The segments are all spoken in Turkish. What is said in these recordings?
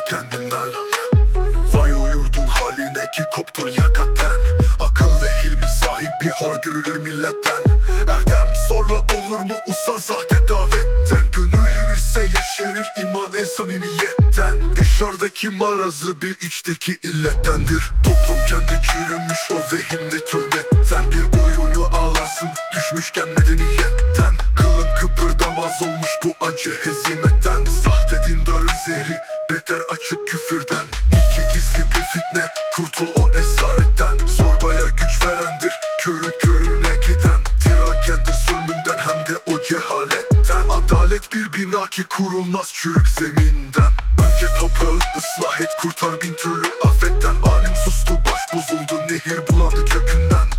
temel Vay uyurdun haline ki koptun yakatten Akıl ve hilmi sahibi hor görülür milletten. Erdem sonra olur mu usan sahte davetten? Gönül yürürse yeşerir iman en samimiyetten. Dışarıdaki marazı bir içteki illettendir Toplum kendi çürümüş o zehimli türbetten. Bir oyunu ağlarsın düşmüşken medeniyetten. Kılın kıpırdamaz olmuş bu acı hezimetten açık küfürden İki gizli bir fitne. Kurtul o esaretten Zorbaya güç verendir. Körü körüne giden Tirakendir zulmünden hem de o cehaletten. Adalet bir bina ki kurulmaz çürük zeminden. Önce toprağı ıslah et kurtar bin türlü afetten. Alim sustu baş bozuldu nehir bulandı kökünden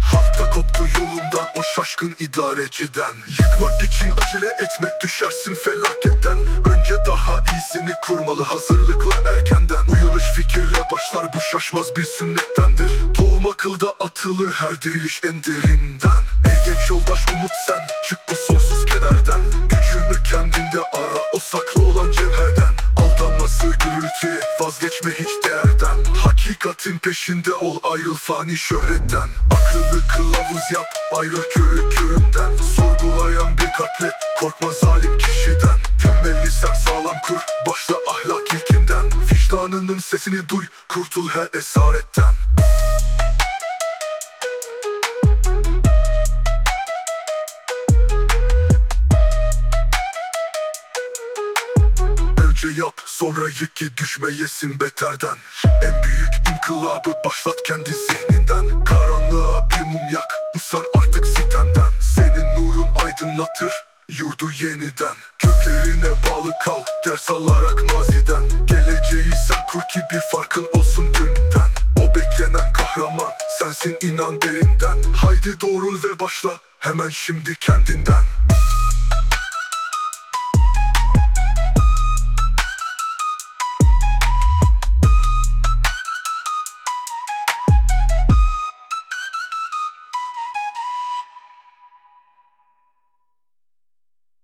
yolundan o şaşkın idareciden. Yıkmak için acele etmek düşersin felaketten. Önce daha iyisini kurmalı hazırlıkla erkenden. Uyanış fikirle başlar bu şaşmaz bir sünnettendir. Tohum akılda atılır her diriliş en derinden. Ey genç yoldaş umut sen çık bu sonsuz kederden. Gücünü kendinde ara o saklı olan cevherden. Aldanması gürültü vazgeçme hiç peşinde ol ayrıl fani şöhretten. Aklını kılavuz yap ayrıl körü köründen Sorgulayan bir kalple korkma zalim kişiden. Temelli sen sağlam kur başla ahlak ilkinden. Vicdanının sesini duy kurtul her esaretten. Önce yap sonra yık ki düşmeyesin beterden. En büyük inkılabı başlat kendi zihninden. Karanlığa bir mum yak. Usar artık sitenden. Senin nurun aydınlatır Yurdu yeniden. Köklerine bağlı kal Ders alarak maziden. Geleceği sen kur ki bir farkın olsun dünden. O beklenen kahraman Sensin inan derinden. Haydi doğrul ve başla Hemen şimdi kendinden